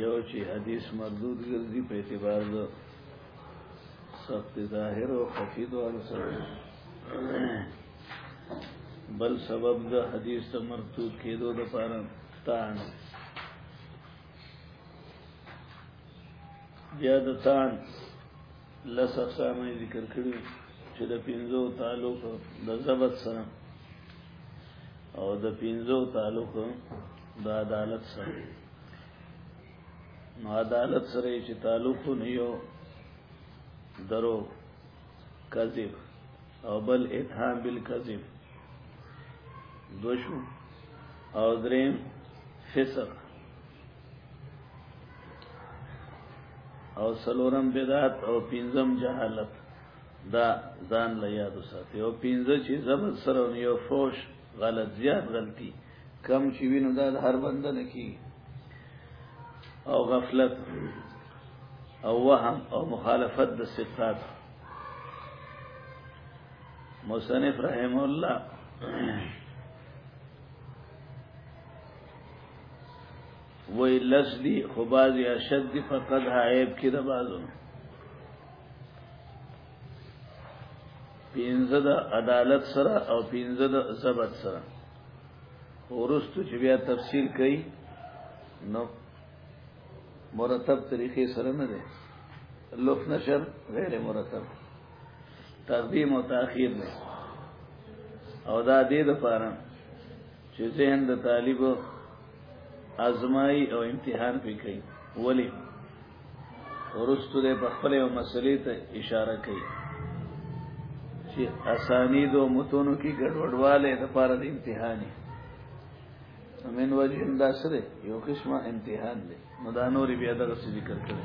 یو چې حدیث مردود ګرځي په اعتبار د سخت ظاهر او خفي دوه سره بل سبب د حدیث ته مرتوب کېدو د پاره تان بیا د تان لس اقسام ذکر کړی چې د پینځو تعلق د ضبط سره او د پینځو تعلق د عدالت سره نو عدالت سره چې تعلق نه یو درو کذب او بل اتهام بالکذب دوشو او دریم فسق او سلورم بدعت او پنځم جهالت دا ځان له یاد ساتي او پنځه چې زبر سره یو فوش غلط زیات غلطي کم چې وینو دا هر بنده نه کی او غفلت او وهم او مخالفت د صفات مصنف رحم الله وی لس دی خو بازی اشد دی فقد حائب کی دا بازو پینزه دا عدالت سره او پینزه دا زبط سره ورستو چې بیا تفصیل کوي نو مرتب طریقې سره نه دی لوف نشر غیر مرتب تقدیم او تاخير نه او دا دې د پاره چې ذهن د طالب ازمای او امتحان پی کوي ولی ورستو د په خپل یو مسلې ته اشاره کوي چې اسانید او متونو کې ګډوډواله د پاره د امتحاني من وجه دا سره یو قسمه امتحان دی نو دا نور بیا دغه ذکر کړی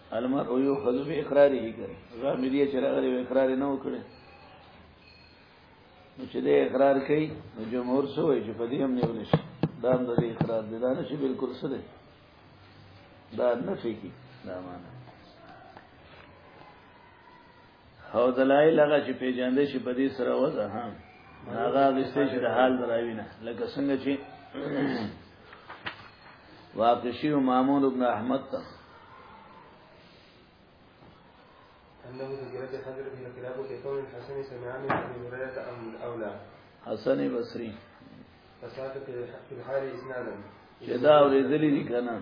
المر او یو خذو به اقرار یې کړ غامدیه چې راغلی و اقرار نه وکړ نو چې دې اقرار کړي نو جمهور سو وي چې په دې هم نیول شي دا هم د اقرار دی دا نه شي بالکل څه دی دا نه فکر دا معنا او دلایل هغه چې پیژاندې چې په دې سره وځه ها هغه د ستې د حال دراوی نه لکه څنګه چې واقع شي مامون ابن احمد ته انه ذکرت حضرت ابن كلاب كقول الحسن سمع من ابي هريره ام اولى حسن بصري فساق في الحال اسنادا چې دا ورېدلې دي کنه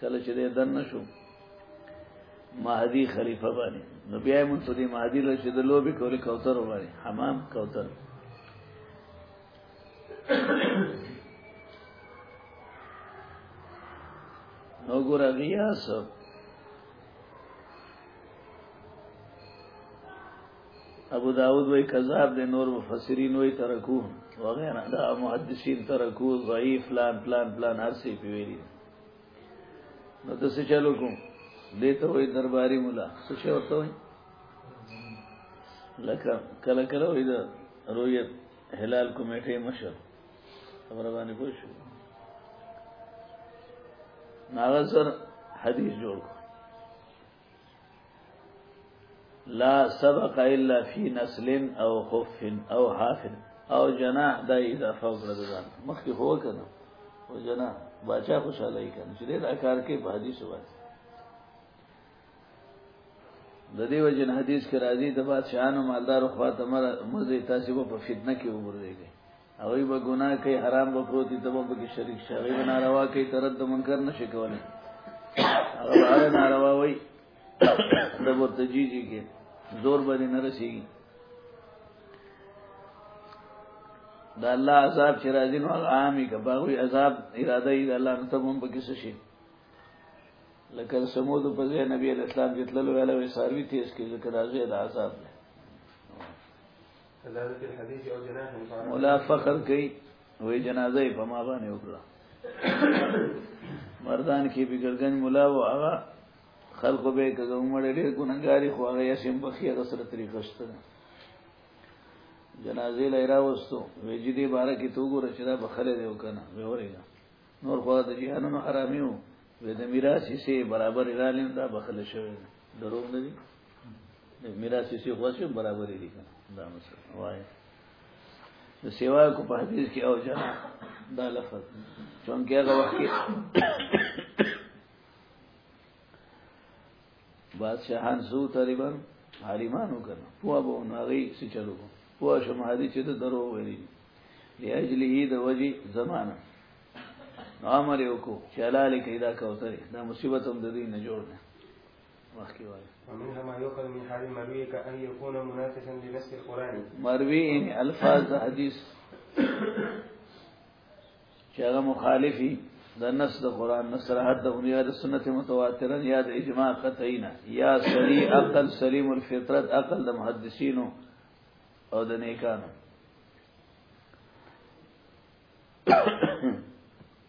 کله چې دې دن نشو مهدی خلیفہ باندې نو بیا مونږ ته دې مهدی له چې د لوبي کولې کوتر وایي حمام کوتر نو ګور غیاس ابو داود وی کذاب دے نور مفسرین وی ترکو وغیرہ دا محدثین ترکو ضعیف پلان پلان پلان هر څه پیویلی نو د څه چلو کوم دې ته وې درباري مولا څه شي ورته وې لکه کله کله وې دا رویت هلال کمیټه مشر خبر باندې پوه شو ناغه سر حدیث جوړ کو لا سبق الا فی نسل او خف او حاف او جناح دا اضافه وکړه ځان مخکې هو کنه او جناح باچا خوشاله یې کنه چې دا کار کې په حدیث وایي د دې وجه حدیث کې راځي د بادشاہانو مالدارو خواته مر مزه تاسو په فتنه کې وګورئ هغه به ګناه کوي حرام به پروتي ته به کې شریک شي هغه ناروا کوي ترد د منکر نشي کولای هغه هر ناروا وای د ورته جیږي کې زور باندې نه رسیږي دا الله عذاب چې راځي نو هغه عامي کباوي عذاب اراده یې الله نو ته هم پکې شي لکه سمود په ځای نبی اسلام جتلل ویل وی ساروی تیز کې ذکر راځي د عذاب نه مولا فخر کوي وې جنازه یې په ما باندې وکړه مردان کې بګړګنج مولا و هغه خلکو به کزه عمر ډېر ګنګاري خو هغه یې سم بخیه د سره طریقه شته جنازې لای راوستو وې چې دې بار کې تو ګور چې دا بخله دی وکنه وې ورېګا نور خو د جهانونو حرامي وو وې د میراث یې برابر را لیم دا بخله شوی درو نه دي میراث یې څه غوښه برابرې دي دا مسله وای د سیوا کو په حدیث کې او جنا دا لفظ چونکه هغه وخت کې بادشاہان زو تقریبا حالیمانو کنه پوه به ناغي سي چلو پوه شم هدي چې ته درو ویلي لاجله د وجه زمانہ امر یو کو چلاله کې دا کوتره دا مصیبت هم د دې نه جوړ نه ومنها ما يؤخذ من حال المروي كأن يكون منافسا لنفس القرآن مروي يعني الفاظ حديث چې هغه مخالفي د نص د قران نه صراحت د بنیا د سنت متواترا یا د اجماع قطعینا یا سری عقل سلیم الفطرت عقل د محدثینو او د نیکانو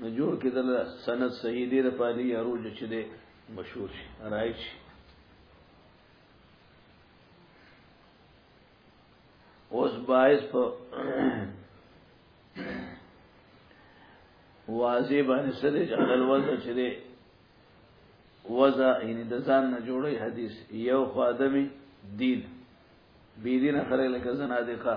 نو جوړ کېدل سند صحیح دی د پالي اروج چې دی مشهور شي راي شي اوس باعث په واځي باندې سره جنرال وزن چې دی وزا یعنی د ځان نه جوړي حدیث یو خادمي دین بی دین خره لکه زنادقه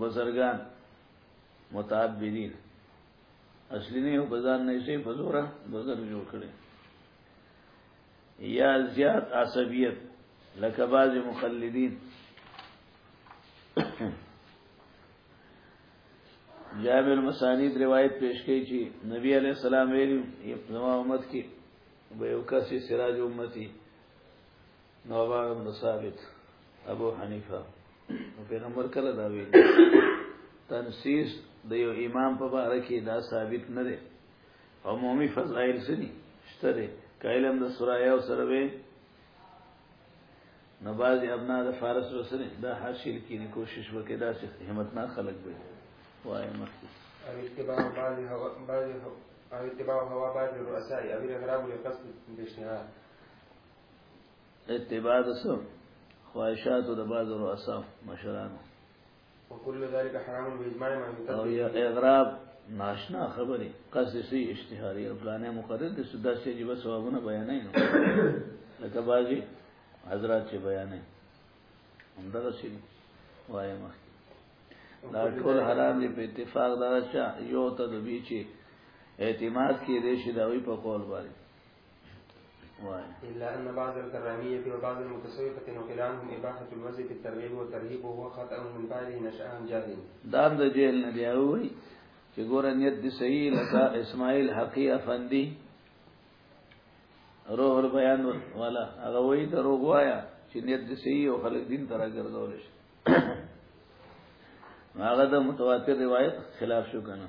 بزرگان متعبدین اصلی نه یو بزان نه شي په زوره بزرګ جوړ کړي یا زیات عصبیت لکه بعض مخلدین جامع المسانید روایت پیش کړي چې نبی علی السلام ویلو یو امت کې به یو کس سراج امتی نوبار بن ثابت ابو حنیفه پیغمبر کله دا وی تنسیس د یو امام په باره کې دا ثابت نه دی عمومي فضائل سني شته دی کایلم د سرایا او سره وی نباز ابنا د فارس وسره دا حاصل کینی کوشش وکړي دا چې همت نه خلق وي وای مخکې او اتباع بعض هوا بعض او اتباع هوا بعض الرؤساء او الاغراب لقصد الاشتهار اتباع د سو خواهشات د بعض رؤسا مشرانو وكل ذلك حرام باجماع ما يمتد او یا اغراب ناشنا خبرې قصد سي اشتهاري او پلانې مقرر دي سودا سي جيب ثوابونه بیانې نو لکه بازي حضرات چې بیانې همدغه سي وایم دا ټول حرام دي په اتفاق دا چې یو ته دوی چې اعتماد کې دې شي دا وی په قول باندې إلا أن بعض الكرامية وبعض المتصوفة نقل عنهم إباحة الوزن في الترغيب والترهيب وهو خطأ من فعله نشأ عن جهل دام د جهل نه دی وای چې ګور نیت دی صحیح لکه اسماعیل حقی افندی روح البیان والا هغه وای ته روغ وایا چې نیت دی صحیح او خلک دین ترا ګرځول شي هغه د متواتر روایت خلاف شو کنه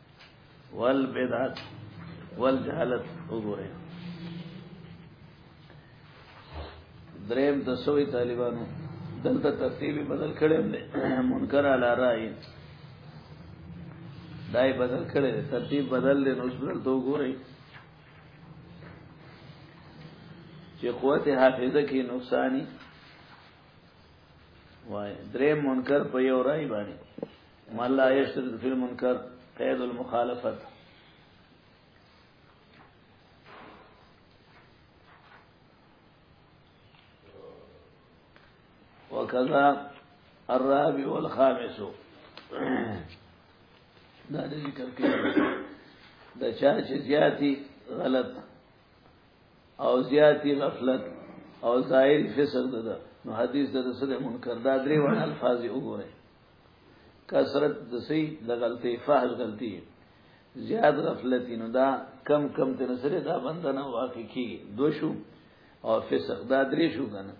والبدعت والجهالت وګوره دریم د سوی طالبانو دلته ترتیب بدل کړي دي منکر علی رائے دای بدل کړي ترتیب بدل دي نو بدل تو ګوري چې قوت حافظه کې نقصانی وای درې منکر په یو رائے باندې من لا يشترك في المنكر قيد المخالفه وكذا الرابع والخامس دا د ذکر کې د چا چې زیاتی غلط او زیاتی غفلت او ظاهر فسق ده نو حدیث د رسول منکر دا درې وړ الفاظ وګورئ کثرت د سي د غلطي فحش غلطي زیاد غفلتی نو دا کم کم تر سره دا بندنه واقع کی دو شو او فسق دا درې شو کنه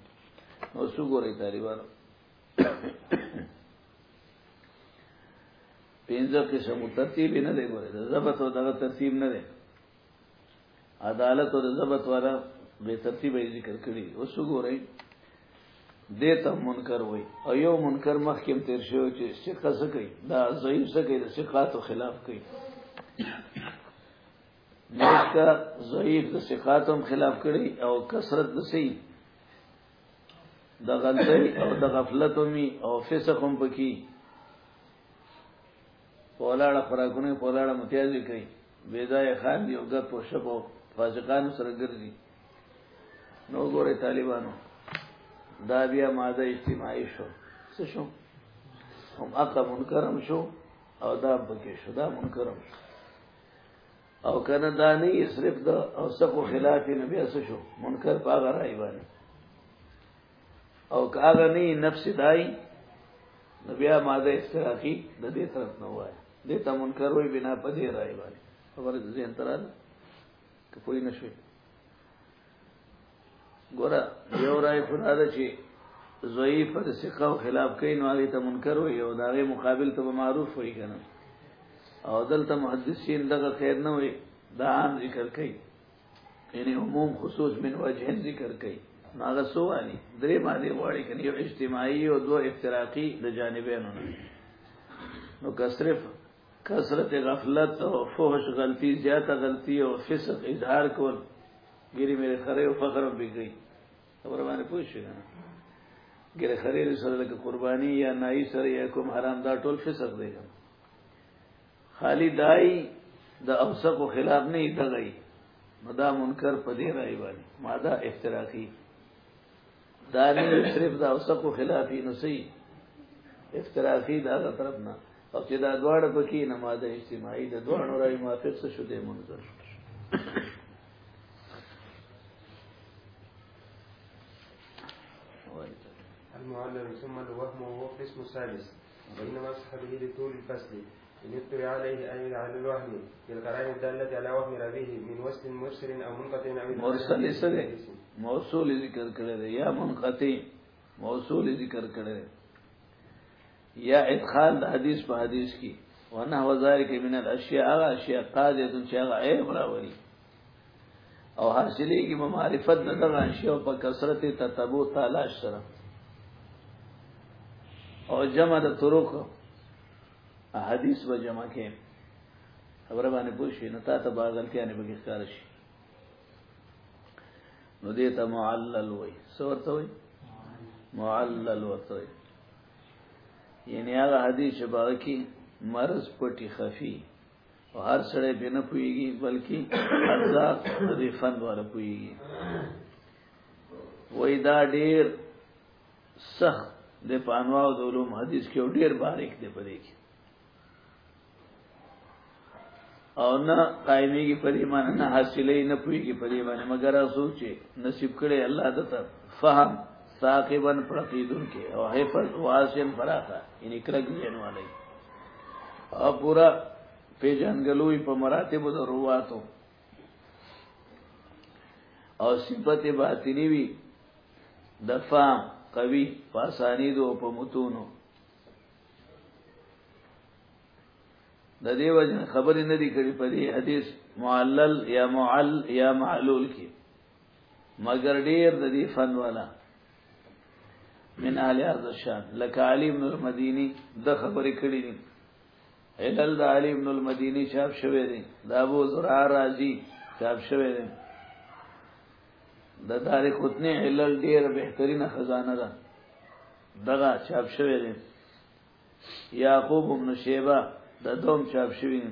نو څو ګورې طالبانو پینځه قسم ترتیب نه دی ګورې دا ضبط او دغه ترتیب نه دی عدالت او ضبط والا به ترتیب یې ذکر کړی اوس وګورئ دې ته منکر وای او یو منکر مخکیم تیر شو چې ثقه څه کوي دا ضعیف څه کوي د ثقاتو خلاف کوي نشکا ضعیف د ثقاتو خلاف کړي او کثرت د سي د غلطي او د غفلت او فسق هم پکې پولاړه خوراکونه پولاړه متیازي کوي بيځای خان دی او ګر په شپو فاسقان سره ګرځي نو ګوره طالبانو دا بیا ماده اجتماعي شو څه شو هم اقا منکرم شو او دا بکې شو دا منکرم شو او کنه دا نه صرف دا او سکو خلاف نبی اسو شو منکر پاغه راي باندې او کاغه نه نفس دای نو بیا ماده استراخی د دې طرف نه وای دې ته منکر وای بنا په دې راي باندې خبره دې انترال ته پوي نشوي ګوره یو راي خدا ده چې ضعیف د ثقه او خلاف کین نو هغه ته منکر وای او دا غي مقابل ته معروف وای کنه او دلته محدثین دغه خیر نه وای دا عام ذکر کوي یعنی عموم خصوص من وجهن ذکر کړي هغه سو والی درې باندې غواړي کني یو اجتماعي او دو افتراقي د جانبینو نه نو که صرف کثرت غفلت او فحش غلطي زیاته غلطي او فسق اظهار کول ګری میرے خره او فخر به گئی خبر باندې پوښی نه ګری خره سره لکه قرباني یا نای سره یا کوم حرام دا ټول فسق دی خالی دای د دا اوسق او خلاف نه دغی نو دا منکر په دې راي باندې ماده افتراقی دا نه صرف د دا اوسق او خلافی نو سي افتراقی دا غ طرف نه او چې دا دواړه پکې نه ماده اجتماعي د دواړو راي موافق څه شو دې منکر شو المعلم ثم الوهم وهو قسم ثالث بين مصحبه لطول الفصل إن ابتوي عليه أي على الوهم للقرائن الدالة على وهم ربيه من وصل مرسل أو منقطع أو مرسل سره موصول ذکر کړی دی یا منقطع موصول ذکر کړی دی یا ادخال د حدیث په حدیث کې ونه وزارک من الاشیاء هغه اشیاء قاضیه چې هغه عیب راوړي او حاصلې کې معرفت د دغه شیو په کثرت تتبو تلاش سره او جمع د طرق احادیث و جمع کې خبره باندې پوښی نه تا ته باغلتیا نه بګی ښکار شي نو دې ته معلل وای سورته وای معلل ورته یعنی هغه حدیث چې باقي مرض پټي خفي او هر سړی به نه پويږي بلکې ارزاق دې فن واره پويږي وای دا ډېر سخت د پانوا او د علوم حدیث کې ډېر باریک دی پدې کې او نه قائمي کې پدې معنی نه حاصلې نه پويږي پدې معنی مګر سوچي نصیب کړي الله دته فهم ثاقبا پرقیدون کې او حفظ واسن فراخه یعنی کلک ذهن والے او پورا پیجنګلوی په مراتب د رواتو او صفت باطنی وی د فام قوی پاسانی دو په متونو د دې وجه خبرې نه دی کړې په دې حدیث معلل یا معل یا معلول کې مگر ډیر د دې فن والا من اهل ارض الشام لکه علی ابن المديني د خبرې کړې دي علل د علی ابن المديني چاپ شوی دی د ابو زرع رازي چاپ شوی دی د دار قطنی علل ډیر بهترینه خزانه ده دغه چاپ شوی دی یعقوب ابن شیبه د دوم چاپ شوی دی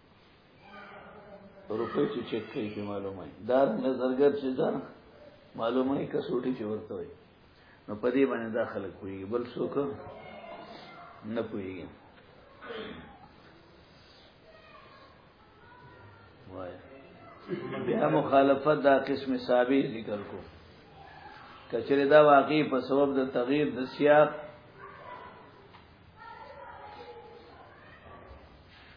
روپې چې چک کوي په معلومه دا نظرګر چې دا معلومه یې کسوټي چې ورته وي نو په دې باندې دا خلک کوي بل څوک نه کوي وای بیا مخالفت دا قسم صحابي ذکر کو کچره دا واقعي په سبب د تغییر د سیاق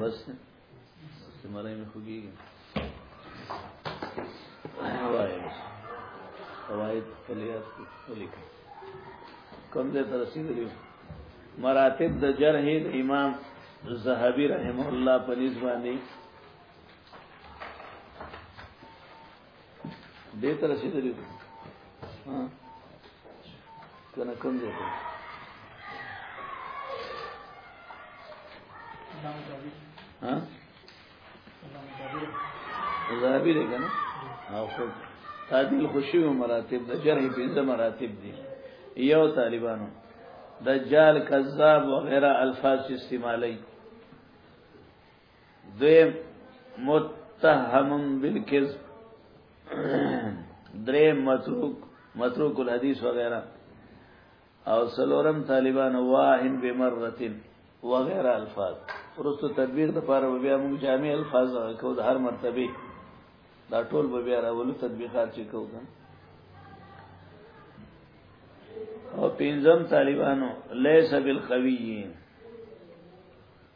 بس سمره مې خوګيږي انا وایي فواید فلیات ولیکه کوم دې تر رسیدلی مراتب د جرح امام زهبی رحم الله په نسبت دې ته رسیدلی ها کنه کوم دی ها زابیر کنه او خو تعدیل خوشی و مراتب د جرح پنځه مراتب دي یو طالبانو دجال کذاب وغیرہ الفاظ استعمالی دویم متهم بالکذب دریم متروک متروک الحدیث وغیرہ او سلورم طالبان واهن بمرتين وغیرہ الفاظ پرستو تدبیر د پاره بیا موږ جامع الفاظ کو د هر مرتبه دا ټول به بیا راولو تطبیقات چې کو کنه او پینځم طالبانو لیس بالقوی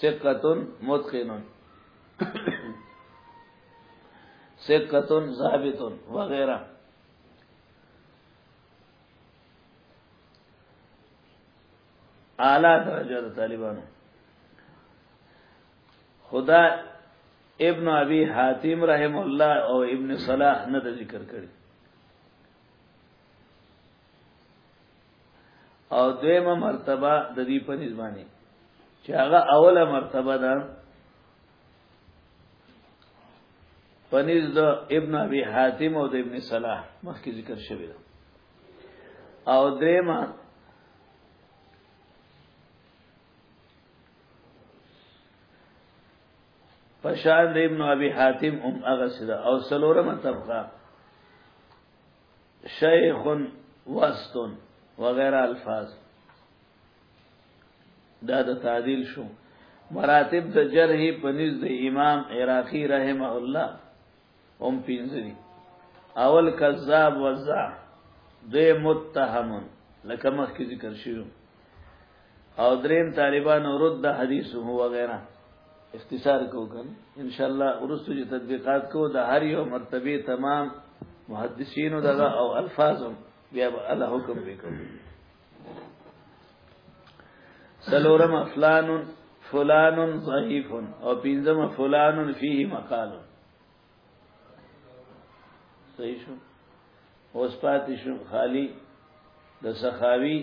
ثقتن متقنن ثقتن ضابطن وغیرہ اعلی درجه د طالبانو خدا ابن ابي حاتم رحم الله او ابن صلاح نه ذکر کړی او دویمه مرتبه د دې په نسبانه چې هغه اوله مرتبه ده پنیز د ابن ابي حاتم او د ابن صلاح مخکې ذکر شوی ده او دیمه پشان د ابن ابي حاتم هم هغه سره او سلورمه طبقه شیخ وستون وغیرہ الفاظ دا د تعدیل شو مراتب د جرح پنځ د امام عراقی رحمه الله هم پنځه دي اول کذاب وزع دوی متهم لکه مخکې ذکر شوی او دریم طالبان رد حدیثه وغیرہ اختصار کو کن ان شاء الله ورسو چې تطبیقات کو د هر یو مرتبه تمام محدثین دغه او الفاظم بیا الله حکم وکړي سلورم فلان فلان ضعیف او پنځم فلان فيه مقال صحیح شو اوس پاتې شو خالی د سخاوي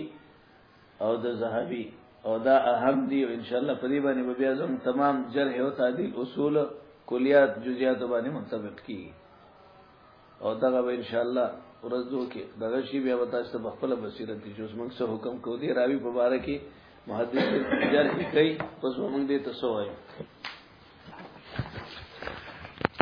او د زهبي او دا اهم دی او ان شاء الله په دې باندې به بیا زم تمام جرح او تعدیل اصول کلیات جزئیات باندې منطبق کی او دا به ان شاء الله ورځو کې دغه شی بیا وتا چې په خپل بصیرت کې جز موږ سره حکم کو دی راوی په باره کې محدث جرح کوي پس موږ دې تاسو وایو